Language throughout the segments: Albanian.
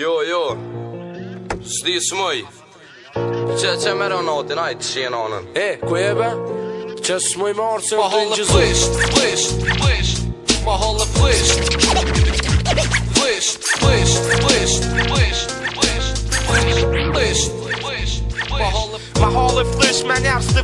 Jo, jo Sdi smoj Qe qe mero notin, aj të shien anën E, ku e be? Qe smoj marë se më të një gjëzë Ma hollë plisht, plisht, plisht Ma hollë plisht Plisht, plisht, plisht, plisht Plisht, plisht, plisht hollë plisht, me njerës të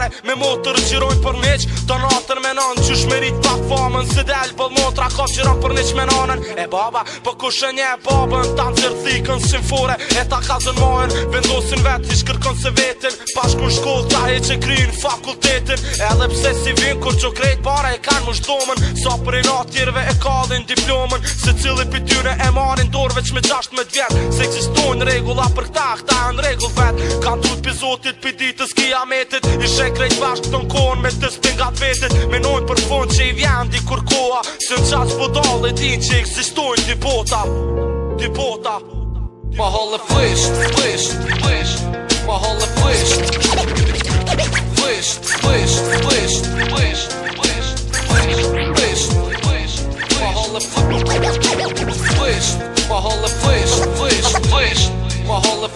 fare me motër qiroj për neq të natër me nanë që shmerit pa famën se del bol motra ka qiroj për neq me nanën e baba për po kushën e babën Tanë të plikën fore, E ta kazën mojen, vendosin vetë i shkërkon se vetën Pashku shkollë ta e që kryin fakultetin Edhe pse si vinë kur që krejt para e kanë më shdomen Sa për i natjerve e kalin diplomen Se cili për tyre e marin dorveq me gjasht me dvjet Se eksistojnë regula për këta, këta e në regull vet Kanë trut për zotit për ditës metit I shek krejt bashkë të në kohën me të spingat vetit Menojnë për fond që i vjen di kur koha Se në qatë po që i existojnë di bota Di bota Ma hollë e fejsh, fejsh, fejsh Ma hollë e fejsh Fejsh, fejsh, fejsh Fejsh, fejsh, fejsh Ma hollë e fejsh Ma hollë e fejsh, fejsh, fejsh Ma hollë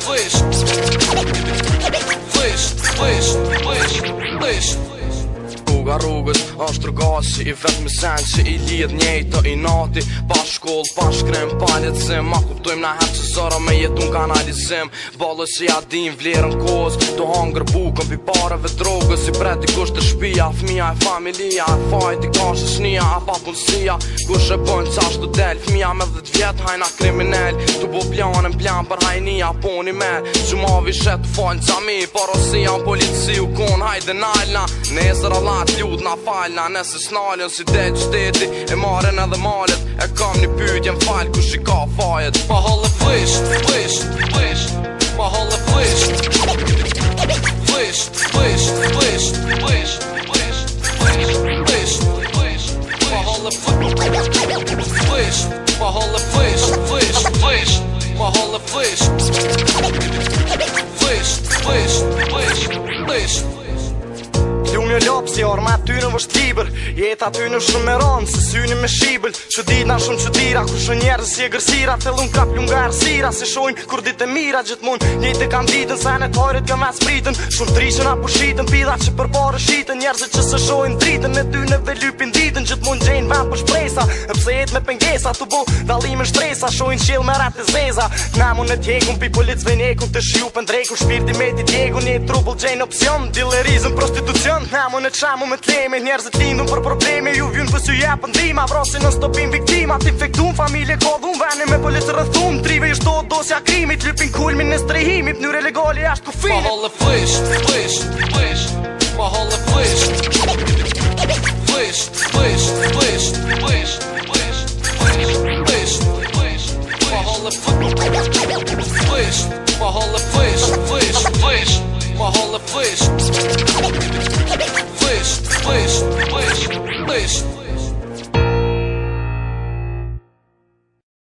e rrugës, o shtrugosi I vetë më zanësi, i lidë njejto I noti, pa shkollë, pa shkremë Palje të ma këpë tëjmë në zëra me jetun kanalizim Bollës si adin vlerën kozë Të hangër bukën pi pareve drogës Si breti i të shpia Fmija e familia E fajt i ka shesnia, E pa punësia Kush e bënë qash të del Fmija me dhët vjet hajna kriminel Tu bo planën, pjan për hajnia Poni me Që shetë, vishet falën qami Parosia në polici u kon hajde nalna Nesër Allah t'lut na falna Nesër s'nalën si dhe qëteti E marën edhe malet E kam një pytjen fal Kush i ka fajet Pa hollë fëj Flish, flish, flish. My whole of flish. Flish, flish, flish, flish, flish, flish, flish. My whole of flish. Flish, my whole of My whole of Format ty në vështibër Jeta ty në shumë eronë, se syni me shibël Që dit na shumë që tira ku shë njerës si e gërsira Thelun ka plun nga arsira, Se shojnë kur dit e mira Gjithmon një të kanë ditën, sa në kojrit kanë pritën Shumë trishën apu shitën, pida që për porë shitën Njerëzit që se shojnë dritën, me ty në velypin ditën mund gjenë vanë për shpresa, e pse jetë me pengesa Tu bo dalim e shtresa, shojnë qilë me zeza në tjekun, Shpirti me prostitucion, në po me tleme Njerëzit lindun për probleme Ju vjun për syja për ndima Vrosi në stopim viktima Ti fektun familje kodhun Veni me polit rëthum Trive ishto dosja krimit Lypin kulmin në strehimi Pnyre legali ashtë kufinit Ma holle flisht, flisht, flisht Ma holle flisht Flisht, flisht, flisht, flisht Flisht, flisht, flisht Ma holle flisht Flisht, flisht, Gracias.